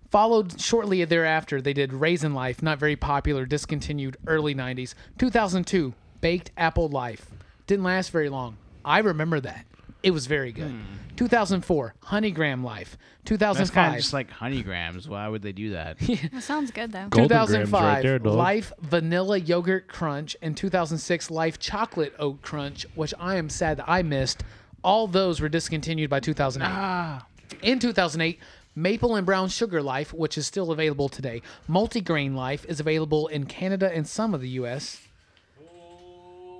Followed shortly thereafter, they did Raisin Life, not very popular, discontinued early 90s. 2002, Baked Apple Life. Didn't last very long. I remember that. It was very good. 2004, Honey Graham Life. That's kind 2005, of just like Honey Grahams. Why would they do that? That sounds good though. Golden Grahams 2005 right there, dog. Life Vanilla Yogurt Crunch and 2006 Life Chocolate Oat Crunch, which I am sad that I missed. All those were discontinued by 2008. Ah. In 2008, Maple and Brown Sugar Life, which is still available today. Multigrain Life is available in Canada and some of the U.S.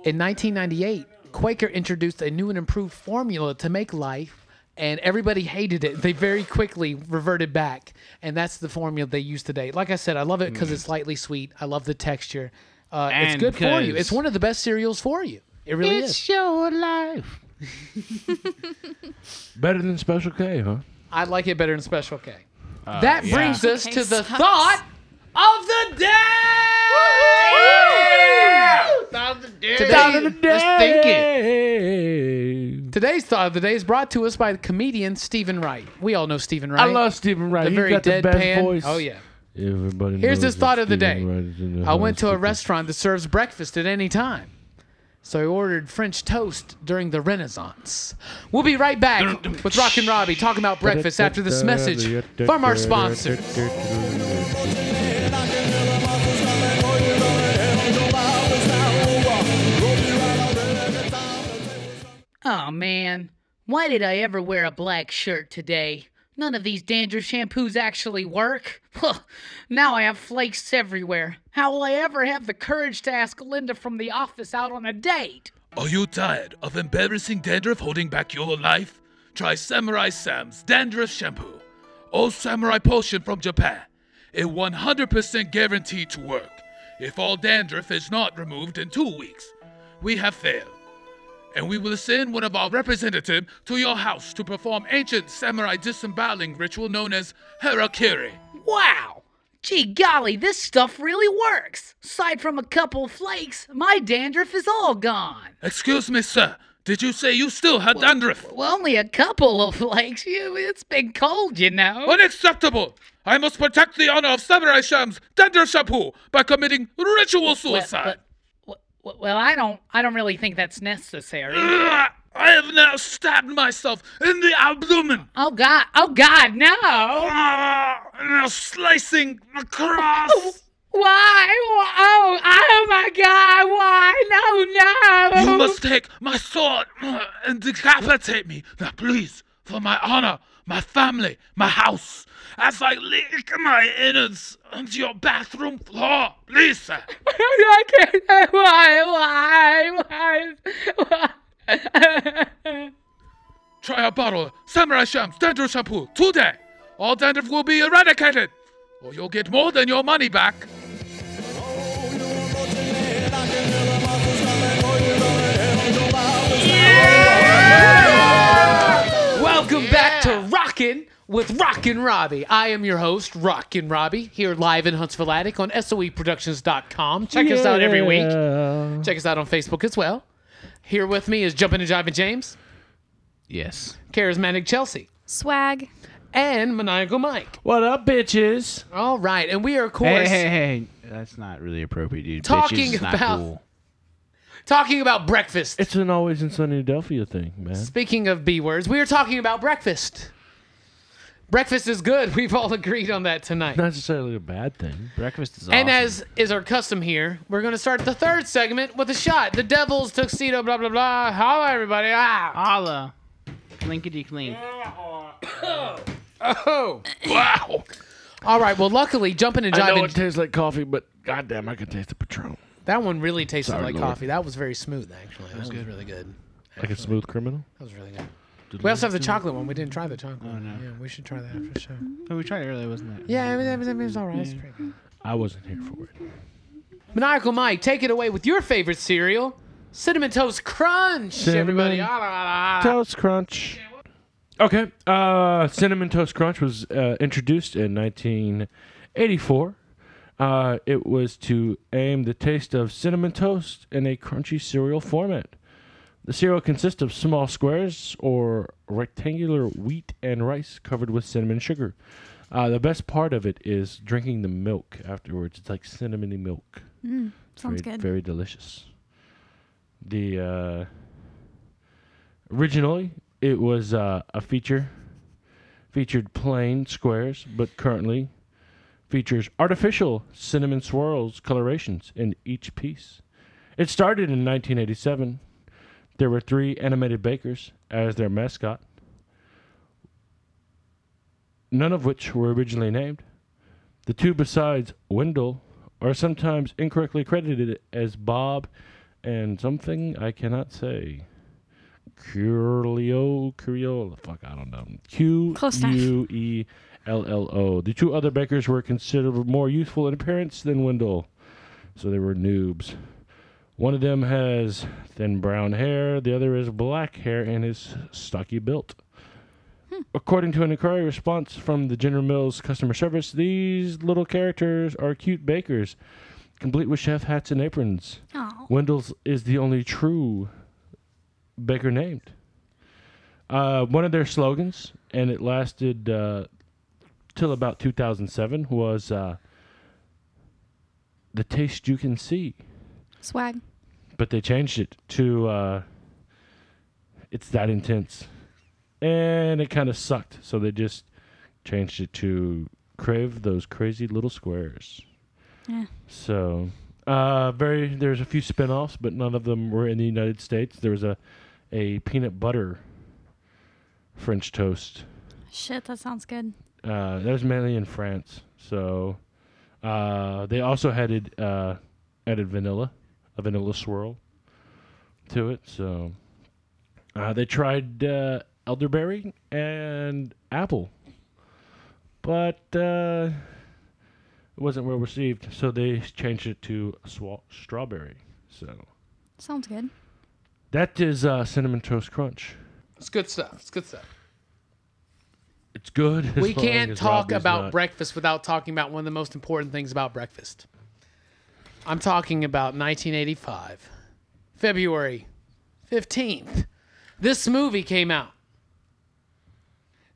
In 1998, Quaker introduced a new and improved formula to make life, and everybody hated it. They very quickly reverted back, and that's the formula they use today. Like I said, I love it because it's slightly sweet. I love the texture. Uh, it's And good for you. 'cause- It's one of the best cereals for you. It really is. it's your life. Better than Special K, huh? I like it better than Special K. that yeah. brings us Okay, to the sucks. thought of the day. Thought of the day. Today, let's think it. Hey. Today's thought of the day is brought to us by the comedian Steven Wright. We all know Steven Wright. I love Steven Wright. the He's very got the deadpan. best voice. Oh yeah. Everybody Here's knows his thought of the day. Steven Wright is in the I went to a house. restaurant that serves breakfast at any time. So I ordered French toast during the Renaissance. We'll be right back with Rockin' Robbie talking about breakfast after this message from our sponsors. Oh man, why did I ever wear a black shirt today? None of these dandruff shampoos actually work. Huh, now I have flakes everywhere. How will I ever have the courage to ask Linda from the office out on a date? Are you tired of embarrassing dandruff holding back your life? Try Samurai Sam's Dandruff Shampoo. Old Samurai Potion from Japan. A 100% guaranteed to work. If all dandruff is not removed in two weeks, we have failed. And we will send one of our representatives to your house to perform ancient samurai disemboweling ritual known as Harakiri. Wow! Gee golly, this stuff really works. Aside from a couple flakes, my dandruff is all gone. Excuse me, sir. Did you say you still had dandruff? Well, only a couple of flakes. You, it's been cold, you know. Unacceptable! I must protect the honor of Samurai Sham's dandruff shampoo by committing ritual Well, suicide. well, well, I don't. I don't really think that's necessary. I have now stabbed myself in the abdomen. Oh God! Oh God! No! Now slicing across. Why? Why- Oh! Oh my God! Why? No! No! You must take my sword and decapitate me. Now, please, for my honor, my family, my house, as I lick my innards onto your bathroom floor. Please, sir. I can't. Why? Why? Why? Try a bottle Samurai Shams dandruff shampoo today. All dandruff will be eradicated, or you'll get more than your money back. Welcome back to Rockin' with Rockin' Robbie. I am your host, Rockin' Robbie, here live in Huntsville Attic on SOEProductions.com. Check us out every week. Check us out on Facebook as well. Here with me is Jumpin' and Jiving James, Yes. Charismatic Chelsea, Swag. and Maniacal Mike. What up, bitches? All right, and we are, of course, Hey, hey, hey. That's not really appropriate, dude. Talking Bitches is not about- cool. talking about breakfast. It's an always in sunny Adelphia thing, man. Speaking of B words, we are talking about breakfast. Breakfast is good. We've all agreed on that tonight. Not necessarily a bad thing. Breakfast is And awesome. as is our custom here, we're going to start the third segment with a shot. The Devil's Tuxedo, blah, blah, blah. Holla, everybody. Ah. Holla. Clinkety clean. Oh. Wow. All right. Well, luckily, jumping and I know jiving. it tastes like coffee, but goddamn, I can taste the Patron. that one really tasted Sorry, like Lord. coffee. That was very smooth, actually. That was really good. Like a smooth criminal. That was really good. We also have the chocolate one. We didn't try the chocolate. Oh, no. Yeah, we should try that for sure. Oh, we tried it earlier, wasn't it? Yeah, it was, it was, it was all right. It's pretty good. I wasn't here for it. Maniacal Mike, take it away with your favorite cereal, Cinnamon Toast Crunch. everybody. Cinnamon Ah. Toast Crunch. Okay. Uh, Cinnamon Toast Crunch was uh, introduced in 1984. Uh, it was to aim the taste of cinnamon toast in a crunchy cereal format. The cereal consists of small squares or rectangular wheat and rice covered with cinnamon sugar. Uh, the best part of it is drinking the milk afterwards. It's like cinnamony milk. Mm, sounds very, good. Very delicious. The uh, originally it was uh, a feature featured plain squares, but currently features artificial cinnamon swirls colorations in each piece. It started in 1987. There were three animated bakers as their mascot, none of which were originally named. The two besides Wendell are sometimes incorrectly credited as Bob and something I cannot say. Curio, Curio, fuck, I don't know. Q. U E L L O. The two other bakers were considered more youthful in appearance than Wendell, so they were noobs. One of them has thin brown hair, the other is black hair and is stocky built. According to an inquiry response from the General Mills customer service, these little characters are cute bakers, complete with chef hats and aprons. Oh. Wendell's is the only true baker named. Uh, one of their slogans, and it lasted uh, till about 2007, was uh, "The taste you can see." Swag. But they changed it to uh, it's that intense. And it kind of sucked. So they just changed it to crave those crazy little squares. Yeah. so uh, very there's a few spin-offs but none of them were in the united states. There was a, a peanut butter french toast. Shit, that sounds good. uh, that was mainly in france. So uh, they also added uh, added vanilla a vanilla swirl to it. So uh, they tried uh, elderberry and apple, but uh, it wasn't well received. So they changed it to swa- strawberry. So Sounds good. that is uh, cinnamon toast crunch. It's good stuff. It's good stuff. It's good. we can't talk Robbie's about not- breakfast without talking about one of the most important things about breakfast. I'm talking about 1985, February 15th. This movie came out.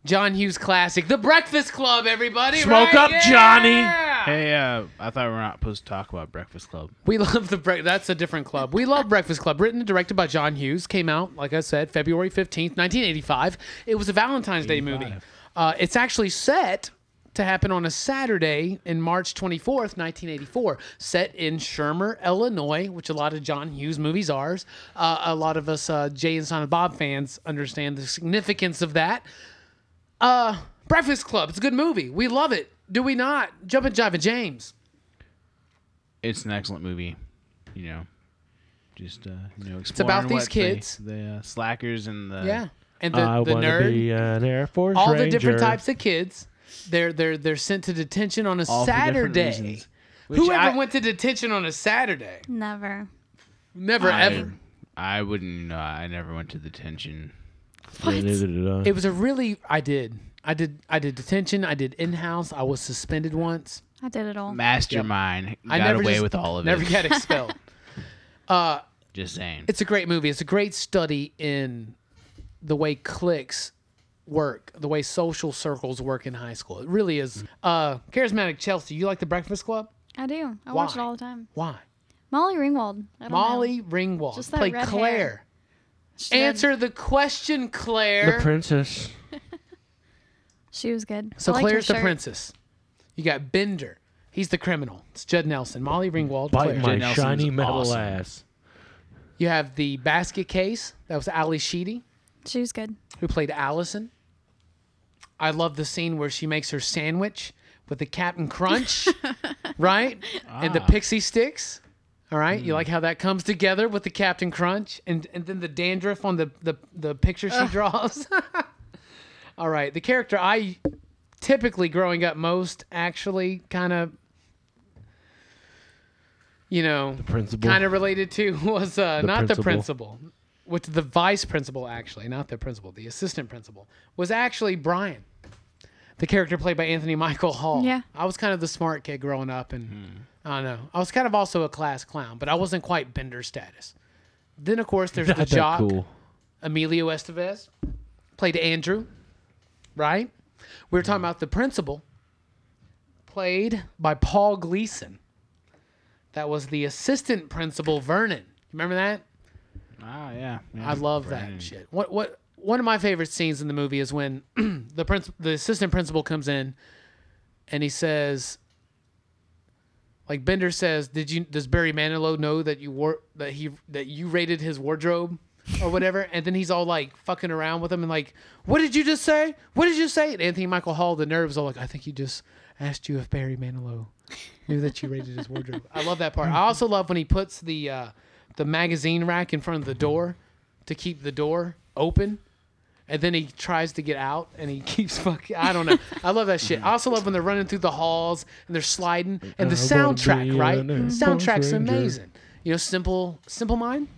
John Hughes classic, The Breakfast Club. Everybody, Smoke right? up, Johnny. Hey, uh, I thought we were not supposed to talk about Breakfast Club. We love the break. That's a different club. We love Breakfast Club. Written and directed by John Hughes. Came out, like I said, February 15th, 1985. It was a Valentine's Day movie. Uh, it's actually set to happen on a Saturday in March 24th, 1984. Set in Shermer, Illinois, which a lot of John Hughes movies are. Uh, a lot of us uh, Jay and Silent Bob fans understand the significance of that. Uh, Breakfast Club. It's a good movie. We love it. Do we not? Jumpin' Jive James. It's an excellent movie. You know, just uh, you know, It's about these what the- kids. the, uh, slackers and the Yeah. And the, I the nerd. be an Air Force all Ranger. the different types of kids. They're they're they're sent to detention on a all for different Saturday. reasons. Which Whoever I- went to detention on a Saturday? Never. Never I, ever. I wouldn't. Uh, I never went to detention. Yeah, neither did I. It was a really I did. I did I did detention. I did in house. I was suspended once. I did it all. Mastermind I got never away just- with all of it. Never it. got expelled. uh, Just saying. it's a great movie. It's a great study in the way cliques work, the way social circles work in high school. It really is. Uh, charismatic Chelsea, you like The Breakfast Club? I do. I watch it all the time. Why? Molly Ringwald. I don't know. Molly Ringwald Just that played red hair. Claire. She did- Answer the question, Claire. The princess. She was good. So I liked her Claire's the shirt. princess. You got Bender. He's the criminal. It's Judd Nelson. Molly Ringwald. Bite Claire. my Nelson's shiny metal awesome. ass. You have the basket case. That was Ally Sheedy, She was good. who played Allison. I love the scene where she makes her sandwich with the Captain Crunch, right? And the Ah. Pixy Stix. All right. You like how that comes together with the Captain Crunch and, and then the dandruff on the, the, the picture she draws. All right. The character I typically growing up most actually kind of, you know, Principal. kind of related to was uh, The not the principal. principal, which the vice principal actually, not the principal, the assistant principal was actually Brian, the character played by Anthony Michael Hall. Yeah. I was kind of the smart kid growing up, and I don't know, I was kind of also a class clown, but I wasn't quite Bender status. Then of course there's Not the jock cool. Emilio Estevez, played Andrew, right? We were talking about the principal, played by Paul Gleason. That was the assistant principal, Vernon. Remember that? Ah, yeah. yeah. I love Brandon. that shit. What what one of my favorite scenes in the movie is when the prince the assistant principal comes in and he says like Bender says, "Did you does Barry Manilow know that you wore that he that you raided his wardrobe or whatever?" and then he's all like fucking around with him and like, "What did you just say? What did you say?" And Anthony Michael Hall, the nerves, all like, "I think he just asked you if Barry Manilow knew that you raided his wardrobe." I love that part. I also love when he puts the uh, the magazine rack in front of the door to keep the door open. And then he tries to get out, and he keeps fucking. I don't know. I love that shit. I also love when they're running through the halls and they're sliding, and the soundtrack, right? an Air Force Soundtrack's amazing. You know, simple, simple mind.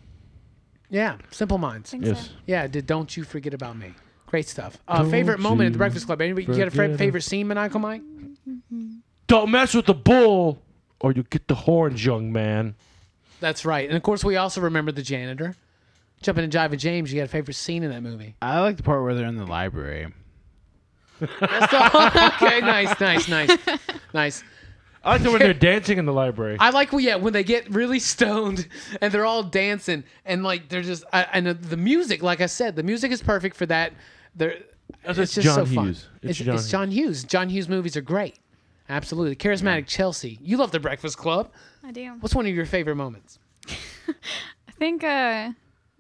Yeah, simple minds. Yes. so. Yeah, did don't you forget about me? Great stuff. Uh, favorite moment at the Breakfast Club. Anybody? You got a fa- forget favorite scene, Maniacal Mike? Don't mess with the bull, or you get the horns, young man. That's right. And of course, we also remember the janitor. Jumping and Jive James, you got a favorite scene in that movie? I like the part where they're in the library. okay, nice, nice, nice, nice. I like it when they're dancing in the library. I like well, yeah, when they get really stoned and they're all dancing and like they're just I, and the, the music, like I said, the music is perfect for that. They're That's it's just John so fun. Hughes. It's, It's it's, John John, Hughes. John Hughes movies are great. Absolutely, charismatic Chelsea. You love The Breakfast Club. I do. What's one of your favorite moments? I think uh,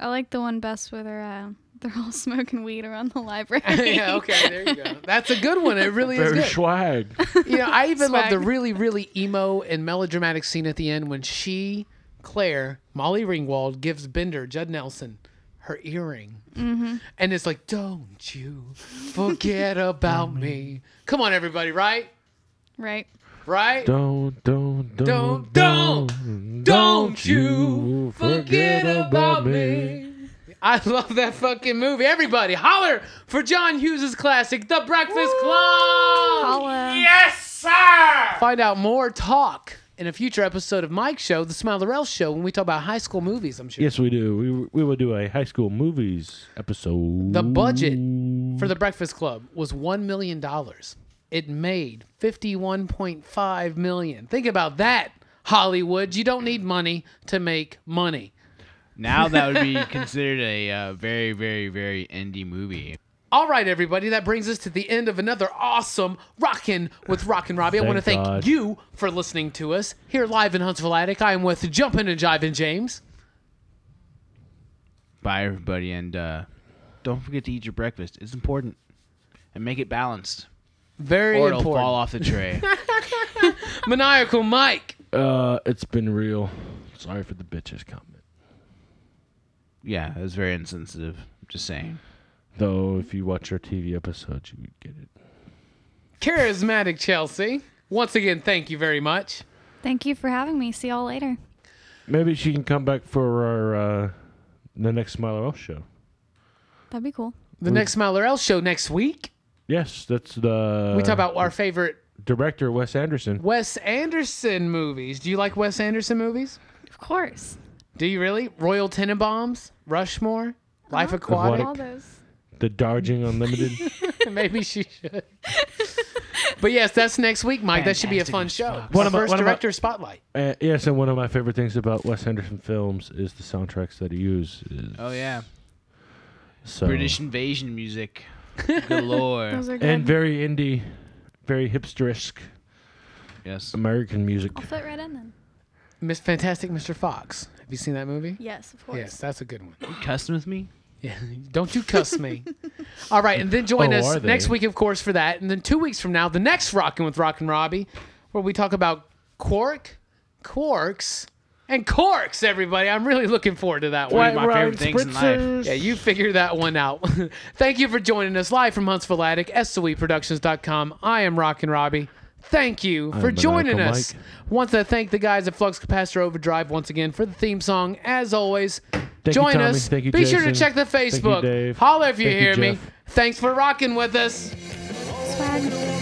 I like the one best where they're uh, they're all smoking weed around the library. yeah, okay, there you go. That's a good one. It really is Very good. swag. You know, I even love the really, really emo and melodramatic scene at the end when she, Claire, Molly Ringwald, gives Bender, Judd Nelson, her earring. Mm-hmm. And it's like, don't you forget about me. Come on, everybody, right? right. Right? Don't, don't, Don't, don't, don't, don't you forget about me. I love that fucking movie. Everybody, holler for John Hughes' classic, The Breakfast Club. Holla. Yes, sir. Find out more talk in a future episode of Mike's show, The Smile Rel Show, when we talk about high school movies. I'm sure Yes, we do. We we will do a high school movies episode. the budget for The Breakfast Club was one million dollars. It made fifty-one point five million. Think about that, Hollywood. You don't need money to make money. Now that would be considered a uh, very, very, very indie movie. All right, everybody, that brings us to the end of another awesome Rockin' with Rockin' Robbie. I want to Thank thank God. you for listening to us here live in Huntsville Attic. I am with Jumpin' and Jivin' James. Bye, everybody, and uh, don't forget to eat your breakfast. It's important, and make it balanced, Very or it'll important. fall off the tray. Maniacal Mike. Uh, it's been real. Sorry for the bitches comment. yeah, it was very insensitive. I'm Just saying. Though, if you watch our TV episodes, you would get it. Charismatic Chelsea. Once again, thank you very much. Thank you for having me. See y'all later. Maybe she can come back for our uh, the next Smiler Elf show. That'd be cool. The next Smiler L show next week. Yes, that's the. we talk about our favorite director Wes Anderson. Wes Anderson movies. Do you like Wes Anderson movies? Of course. Do you really? Royal Tenenbaums, Rushmore, Life Aquatic. All those. The Darjeeling Unlimited. Maybe she should. but yes, that's next week, Mike. that should be a fun show. One of my- first one of my- director spotlight. uh, yes, and one of my favorite things about Wes Anderson films is the soundtracks that he uses. Oh yeah, So British invasion music galore. Those are good. and very indie, very hipsterisk yes. American music. I'll fit right in then. Miss Fantastic Mr. Fox. Have you seen that movie? Yes, of course. Yes, that's a good one. You cussing with me? Yeah, don't you cuss me. All right, and then join Oh, us they? next week, of course, for that. And then two weeks from now, the next Rockin' with Rockin' Robbie, where we talk about Quark, Quarks, and corks, everybody. I'm really looking forward to that one. White of my favorite things spritzers. in life. Yeah, you figure that one out. Thank you for joining us live from Huntsville Attic, SOEProductions.com. I am Rockin' Robbie. Thank you for joining us. Mike. Want to thank the guys at Flux Capacitor Overdrive once again for the theme song. As always, thank join you, us. Thank you, Be Jason. sure to check the Facebook. Thank you, Holler if you thank hear you, me. Thanks for rocking with us. Swag.